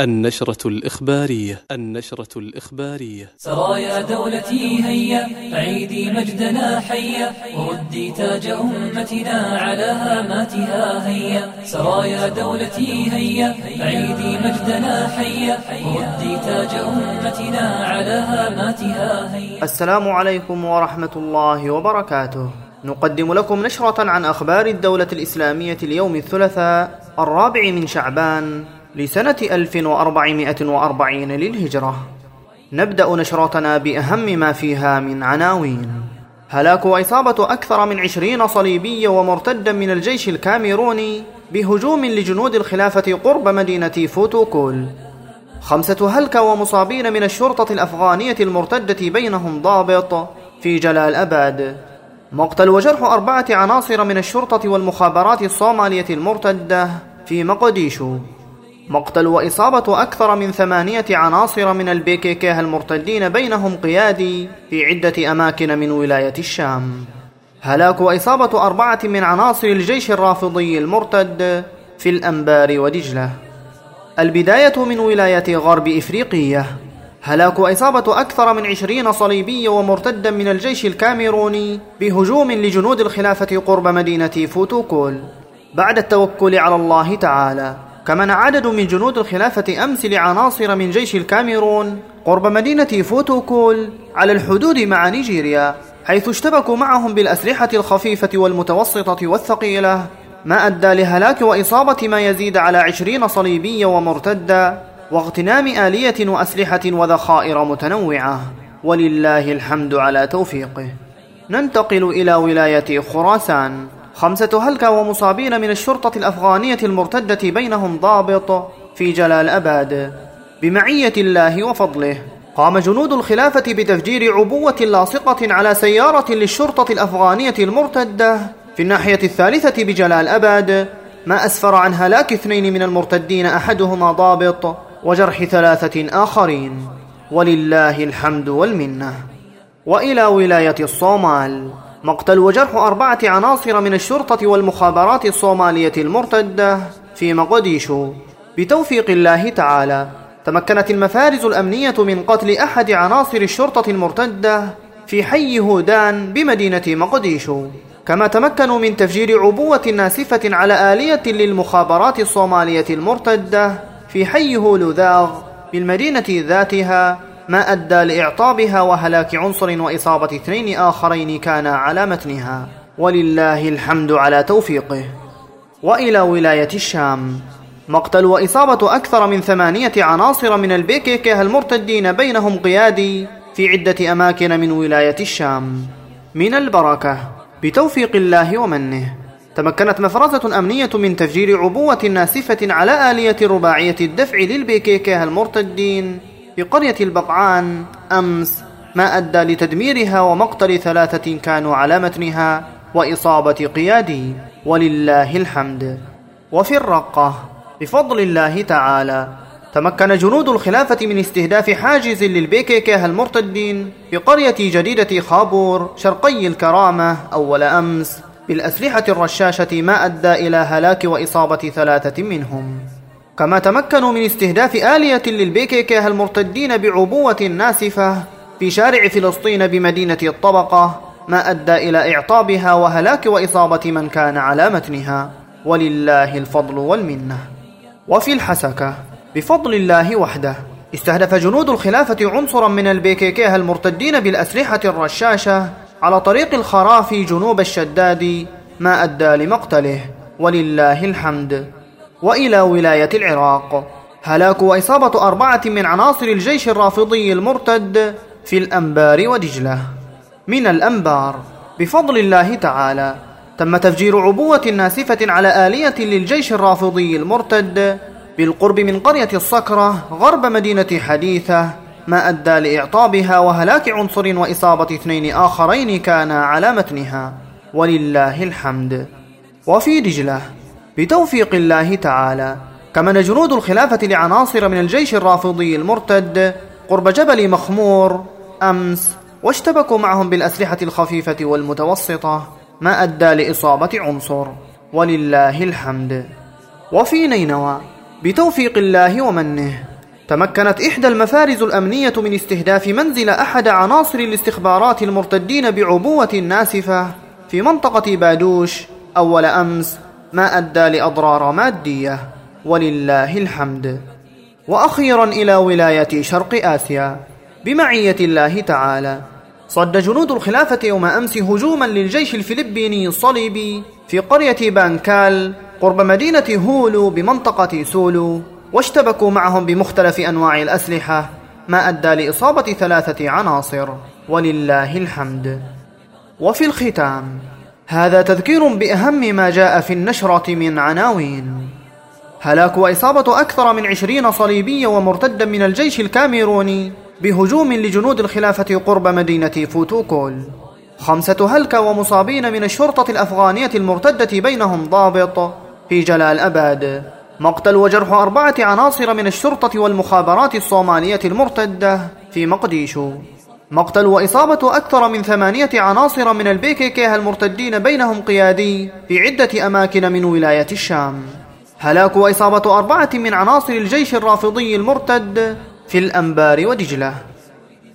النشرة الإخبارية النشرة الإخبارية. سرايا دولتي هيا عيدي مجدنا حيا وردي تاج أمتنا على هاماتها هيا. سرايا دولتي هيا عيدي مجدنا حيا وردي تاج أمتنا على هاماتها هيا. السلام عليكم ورحمة الله وبركاته. نقدم لكم نشرة عن أخبار الدولة الإسلامية اليوم الثلاثاء الرابع من شعبان. لسنة 1440 للهجرة. نبدأ نشرتنا بأهم ما فيها من عناوين. هلاك وإصابة أكثر من عشرين صليبي ومرتدا من الجيش الكاميروني بهجوم لجنود الخلافة قرب مدينة فوتوكول. خمسة هلكة ومصابين من الشرطة الأفغانية المرتدة بينهم ضابط في جلال أباد. مقتل وجرح أربعة عناصر من الشرطة والمخابرات الصومالية المرتدة في مقديشو. مقتل وإصابة أكثر من ثمانية عناصر من البيكيكيه المرتدين بينهم قيادي في عدة أماكن من ولاية الشام. هلاك وإصابة أربعة من عناصر الجيش الرافضي المرتد في الأنبار ودجلة. البداية من ولاية غرب إفريقية. هلاك وإصابة أكثر من عشرين صليبي ومرتدا من الجيش الكاميروني بهجوم لجنود الخلافة قرب مدينة فوتوكول. بعد التوكل على الله تعالى. كمن عدد من جنود الخلافة أمس لعناصر من جيش الكاميرون قرب مدينة فوتوكول على الحدود مع نيجيريا حيث اشتبكوا معهم بالأسلحة الخفيفة والمتوسطة والثقيلة ما أدى لهلاك وإصابة ما يزيد على عشرين صليبي ومرتدا واغتنام آلية وأسلحة وذخائر متنوعة. ولله الحمد على توفيقه. ننتقل إلى ولاية خراسان. خمسة هلكة ومصابين من الشرطة الأفغانية المرتدة بينهم ضابط في جلال أباد. بمعية الله وفضله قام جنود الخلافة بتفجير عبوة لاصقة على سيارة للشرطة الأفغانية المرتدة في الناحية الثالثة بجلال أباد ما أسفر عن هلاك اثنين من المرتدين أحدهما ضابط وجرح ثلاثة آخرين. ولله الحمد والمنة. وإلى ولاية الصومال. مقتل وجرح أربعة عناصر من الشرطة والمخابرات الصومالية المرتدة في مقديشو. بتوفيق الله تعالى تمكنت المفارز الأمنية من قتل أحد عناصر الشرطة المرتدة في حي هودان بمدينة مقديشو. كما تمكنوا من تفجير عبوة ناسفة على آلية للمخابرات الصومالية المرتدة في حي هولوذاغ بالمدينة ذاتها ما أدى لإعطابها وهلاك عنصر وإصابة اثنين آخرين كانا على متنها. ولله الحمد على توفيقه. وإلى ولاية الشام. مقتل وإصابة أكثر من ثمانية عناصر من البيكيكيه المرتدين بينهم قيادي في عدة أماكن من ولاية الشام. من البركة. بتوفيق الله ومنه. تمكنت مفرزة أمنية من تفجير عبوة ناسفة على آلية رباعية الدفع للبيكيكيه المرتدين في قرية البقعان أمس ما أدى لتدميرها ومقتل ثلاثة كانوا على متنها وإصابة قيادي. ولله الحمد. وفي الرقة بفضل الله تعالى تمكن جنود الخلافة من استهداف حاجز للبيكيكيه المرتدين في قرية جديدة خابور شرقي الكرامة أول أمس بالأسلحة الرشاشة ما أدى إلى هلاك وإصابة ثلاثة منهم. كما تمكنوا من استهداف آلية للبيكيكيه المرتدين بعبوة ناسفة في شارع فلسطين بمدينة الطبقة ما أدى إلى إعطابها وهلاك وإصابة من كان على متنها. ولله الفضل والمنة. وفي الحسكة بفضل الله وحده استهدف جنود الخلافة عنصرا من البيكيكيه المرتدين بالأسلحة الرشاشة على طريق الخرافي جنوب الشداد ما أدى لمقتله. ولله الحمد. وإلى ولاية العراق. هلاك وإصابة أربعة من عناصر الجيش الرافضي المرتد في الأنبار ودجلة. من الأنبار بفضل الله تعالى تم تفجير عبوة ناسفة على آلية للجيش الرافضي المرتد بالقرب من قرية الصكرة غرب مدينة حديثة ما أدى لإعطابها وهلاك عنصر وإصابة اثنين آخرين كانا على متنها. ولله الحمد. وفي دجلة بتوفيق الله تعالى. كمن جنود الخلافة لعناصر من الجيش الرافضي المرتد قرب جبل مخمور أمس واشتبكوا معهم بالأسلحة الخفيفة والمتوسطة ما أدى لإصابة عنصر. ولله الحمد. وفي نينوى بتوفيق الله ومنه تمكنت إحدى المفارز الأمنية من استهداف منزل أحد عناصر الاستخبارات المرتدين بعبوة ناسفة في منطقة بادوش أول أمس ما أدى لأضرار مادية ولله الحمد. وأخيرا إلى ولاية شرق آسيا بمعية الله تعالى. صد جنود الخلافة يوم أمس هجوما للجيش الفلبيني الصليبي في قرية بانكال قرب مدينة هولو بمنطقة سولو. واشتبكوا معهم بمختلف أنواع الأسلحة ما أدى لإصابة ثلاثة عناصر ولله الحمد. وفي الختام هذا تذكير بأهم ما جاء في النشرة من عناوين. هلاك وإصابة أكثر من عشرين صليبيا ومرتدا من الجيش الكاميروني بهجوم لجنود الخلافة قرب مدينة فوتوكول. خمسة هلكة ومصابين من الشرطة الأفغانية المرتدة بينهم ضابط في جلال أباد. مقتل وجرح أربعة عناصر من الشرطة والمخابرات الصومالية المرتدة في مقديشو. مقتل وإصابة أكثر من ثمانية عناصر من البيكيكيه المرتدين بينهم قيادي في عدة أماكن من ولاية الشام. هلاك وإصابة أربعة من عناصر الجيش الرافضي المرتد في الأنبار ودجلة.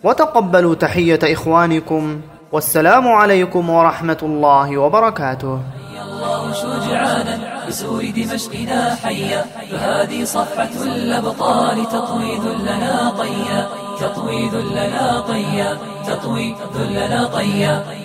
وتقبلوا تحية إخوانكم والسلام عليكم ورحمة الله وبركاته. الله شجعانا بسور دمشقنا حيا فهذه صفحة الأبطال تطوي ذلنا طيا. تطوي ذلنا طيا تطوي ذلنا طيا.